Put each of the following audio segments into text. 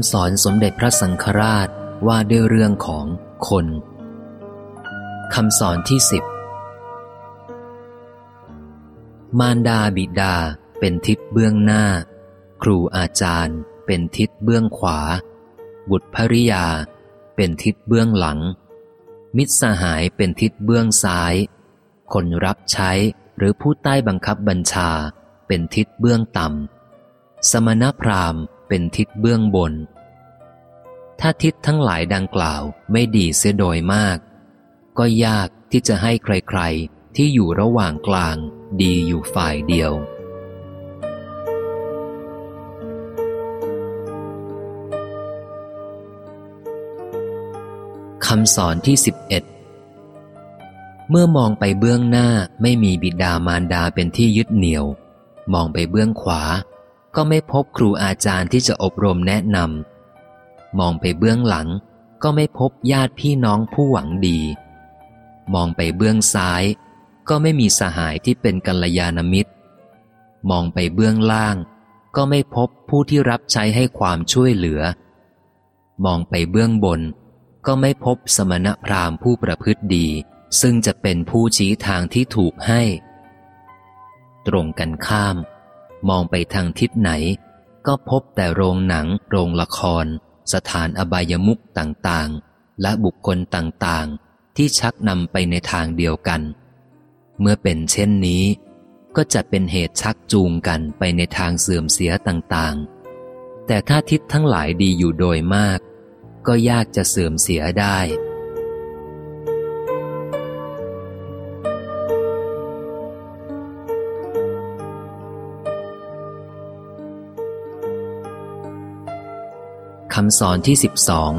ำสอนสมเด็จพระสังฆราชว่าด้วยเรื่องของคนคำสอนที่สิบมารดาบิดาเป็นทิศเบื้องหน้า ครูอาจารย์เป็นทิศเบื้องขวา บุตรภริยาเป็นทิศเบื้องหลัง มิตรสหายเป็นทิศเบื้องซ้าย คนรับใช้หรือผู้ใต้บังคับบัญชาเป็นทิศเบื้องต่ำสมณพราหมณ์เป็นทิศเบื้องบน ถ้าทิศทั้งหลายดังกล่าวไม่ดีเสียโดยมาก ก็ยากที่จะให้ใครๆ ที่อยู่ระหว่างกลางดีอยู่ฝ่ายเดียว คำสอนที่สิบเอ็ดเมื่อมองไปเบื้องหน้าไม่มีบิดามารดาเป็นที่ยึดเหนี่ยว มองไปเบื้องขวา ก็ไม่พบครูอาจารย์ที่จะอบรมแนะนำ มองไปเบื้องหลังก็ไม่พบญาติพี่น้องผู้หวังดี มองไปเบื้องซ้าย ก็ไม่มีสหายที่เป็นกัลยาณมิตร มองไปเบื้องล่าง ก็ไม่พบผู้ที่รับใช้ให้ความช่วยเหลือ มองไปเบื้องบน ก็ไม่พบสมณพราหมณ์ผู้ประพฤติดี ซึ่งจะเป็นผู้ชี้ทางที่ถูกให้ ตรงกันข้าม มองไปทางทิศไหน ก็พบแต่โรงหนัง โรงละคร สถานอบายมุกต่างๆ และบุคคลต่างๆ ที่ชักนำไปในทางเดียวกัน เมื่อเป็นเช่นนี้ ก็จะเป็นเหตุชักจูงกันไปในทางเสื่อมเสียต่างๆ แต่ถ้าทิศทั้งหลายดีอยู่โดยมาก ก็ยากจะเสื่อมเสียได้ คำสอนที่สิบสอง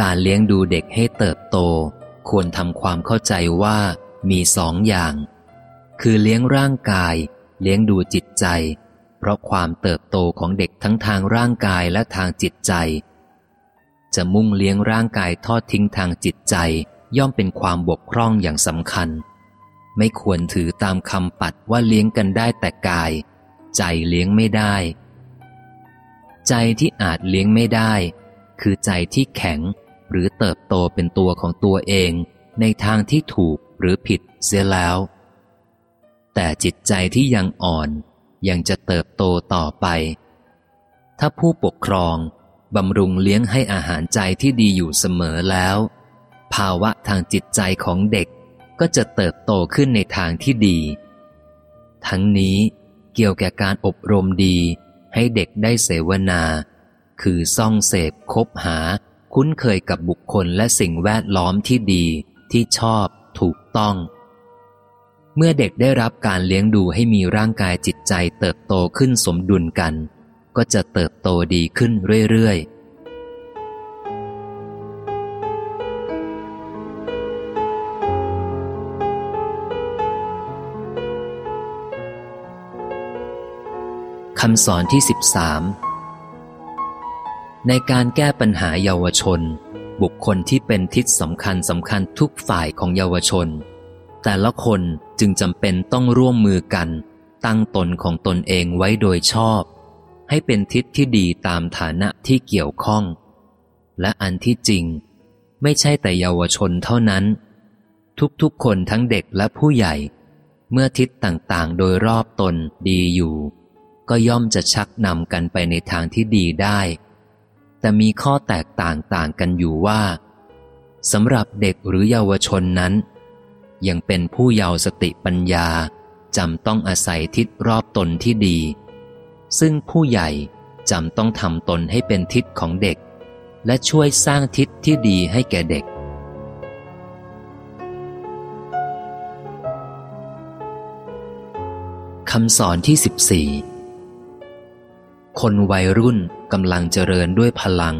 การเลี้ยงดูเด็กให้เติบโต ควรทำความเข้าใจว่ามีสองอย่าง คือเลี้ยงร่างกาย เลี้ยงดูจิตใจ เพราะความเติบโตของเด็กทั้งทางร่างกายและทางจิตใจ จะมุ่งเลี้ยงร่างกายทอดทิ้งทางจิตใจ ย่อมเป็นความบกพร่องอย่างสำคัญ ไม่ควรถือตามคำปัดว่าเลี้ยงกันได้แต่กาย ใจเลี้ยงไม่ได้ ใจที่อาจเลี้ยงไม่ได้ คือใจที่แข็ง หรือเติบโตเป็นตัวของตัวเอง ในทางที่ถูกหรือผิดเสียแล้ว แต่จิตใจที่ยังอ่อนยังจะเติบโตต่อไป ถ้าผู้ปกครองบำรุงเลี้ยงให้อาหารใจที่ดีอยู่เสมอแล้ว ภาวะทางจิตใจของเด็กก็จะเติบโตขึ้นในทางที่ดี ทั้งนี้เกี่ยวแก่การอบรมดี ให้เด็กได้เสวนา คือซ่องเสพคบหา คุ้นเคยกับบุคคลและสิ่งแวดล้อมที่ดี ที่ชอบ ถูกต้อง เมื่อเด็กได้รับการเลี้ยงดูให้มีร่างกายจิตใจเติบโตขึ้นสมดุลกัน ก็จะเติบโตดีขึ้นเรื่อยๆำสอนที่ 13 ในการแก้ปัญหาเยาวชน บุคคลที่เป็นทิศสำคัญสำคัญทุกฝ่ายของเยาวชน แต่ละคนจึงจำเป็นต้องร่วมมือกัน ตั้งตนของตนเองไว้โดยชอบ ให้เป็นทิศที่ดีตามฐานะที่เกี่ยวข้อง และอันที่จริง ไม่ใช่แต่เยาวชนเท่านั้น ทุกๆคนทั้งเด็กและผู้ใหญ่ เมื่อทิศต่างๆ โดยรอบตนดีอยู่ ก็ย่อมจะชักนำกันไปในทางที่ดีได้ แต่มีข้อแตกต่างต่างกันอยู่ว่าสำหรับเด็กหรือเยาวชนนั้น ยังเป็นผู้เยาว์สติปัญญาจำต้องอาศัยทิศรอบตนที่ดี ซึ่งผู้ใหญ่จำต้องทำตนให้เป็นทิศของเด็ก และช่วยสร้างทิศที่ดีให้แก่เด็ก คำสอนที่สิบสี่ คนวัยรุ่นกำลังเจริญด้วยพลัง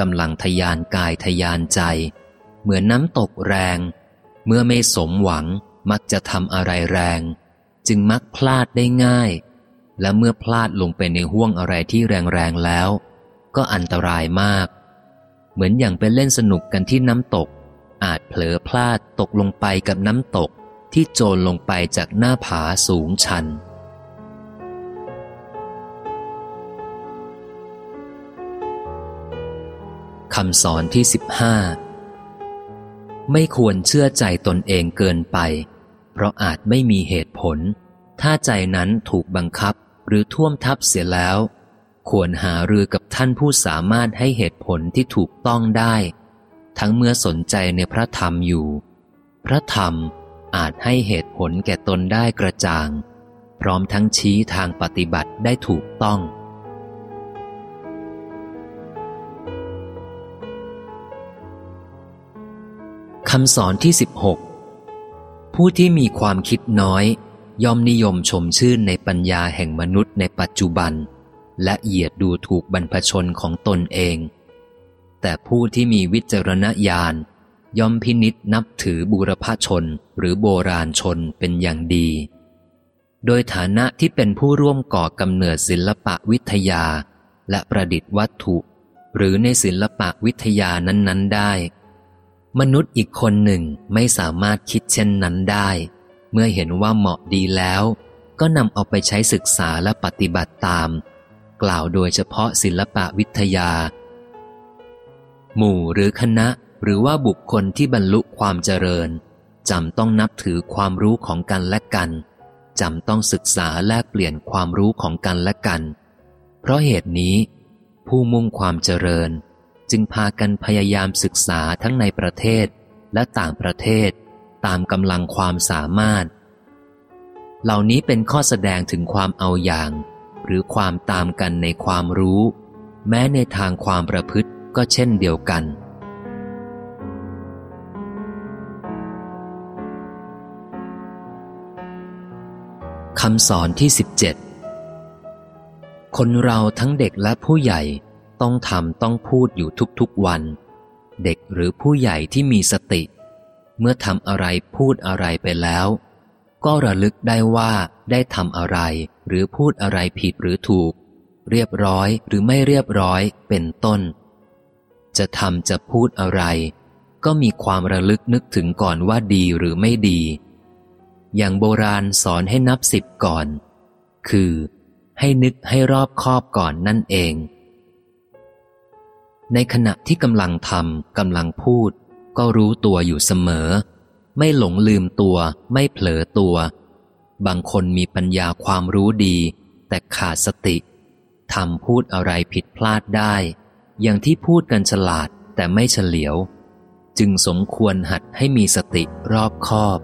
กำลังทยานกายทยานใจ เหมือนน้ำตกแรง เมื่อไม่สมหวังมักจะทำอะไรแรง จึงมักพลาดได้ง่าย และเมื่อพลาดลงไปในห่วงอะไรที่แรงๆแล้ว ก็อันตรายมาก เหมือนอย่างไปเล่นสนุกกันที่น้ำตก อาจเผลอพลาดตกลงไปกับน้ำตกที่โจรลงไปจากหน้าผาสูงชัน คำสอนที่สิบห้าไม่ควรเชื่อใจตนเองเกินไป เพราะอาจไม่มีเหตุผล ถ้าใจนั้นถูกบังคับหรือท่วมทับเสียแล้ว ควรหารือกับท่านผู้สามารถให้เหตุผลที่ถูกต้องได้ ทั้งเมื่อสนใจในพระธรรมอยู่ พระธรรมอาจให้เหตุผลแก่ตนได้กระจ่าง พร้อมทั้งชี้ทางปฏิบัติได้ถูกต้องำสอนที่ 16 ผู้ที่มีความคิดน้อย ย่อมนิยมชมชื่นในปัญญาแห่งมนุษย์ในปัจจุบัน และเหยียดดูถูกบรรพชนของตนเอง แต่ผู้ที่มีวิจารณญาณย่อมพินิษนับถือบุรพชนหรือโบราณชนเป็นอย่างดี โดยฐานะที่เป็นผู้ร่วมก่อกำเนิดศิลปะวิทยา และประดิษฐ์วัตถุ หรือในศิลปะวิทยานั้น ๆ ได้ มนุษย์อีกคนหนึ่งไม่สามารถคิดเช่นนั้นได้ เมื่อเห็นว่าเหมาะดีแล้ว ก็นำเอาไปใช้ศึกษาและปฏิบัติตาม กล่าวโดยเฉพาะศิลปะวิทยา หมู่หรือคณะหรือว่าบุคคลที่บรรลุความเจริญจำต้องนับถือความรู้ของกันและกันจำต้องศึกษาแลกเปลี่ยนความรู้ของกันและกัน เพราะเหตุนี้ ผู้มุ่งความเจริญ จึงพากันพยายามศึกษาทั้งในประเทศและต่างประเทศ ตามกำลังความสามารถ เหล่านี้เป็นข้อแสดงถึงความเอาอย่าง หรือความตามกันในความรู้ แม้ในทางความประพฤติก็เช่นเดียวกันคำสอนที่ 17 คนเราทั้งเด็กและผู้ใหญ่ ต้องทำต้องพูดอยู่ทุกๆวัน เด็กหรือผู้ใหญ่ที่มีสติ เมื่อทำอะไรพูดอะไรไปแล้ว ก็ระลึกได้ว่าได้ทำอะไร หรือพูดอะไรผิดหรือถูก เรียบร้อยหรือไม่เรียบร้อยเป็นต้น จะทำจะพูดอะไร ก็มีความระลึกนึกถึงก่อนว่าดีหรือไม่ดี อย่างโบราณสอนให้นับสิบก่อน คือ ให้นึกให้รอบคอบก่อนนั่นเอง ในขณะที่กำลังทำกำลังพูด ก็รู้ตัวอยู่เสมอ ไม่หลงลืมตัว ไม่เผลอตัว บางคนมีปัญญาความรู้ดี แต่ขาดสติทำพูดอะไรผิดพลาดได้ อย่างที่พูดกันฉลาดแต่ไม่เฉลียว จึงสมควรหัดให้มีสติรอบคอบ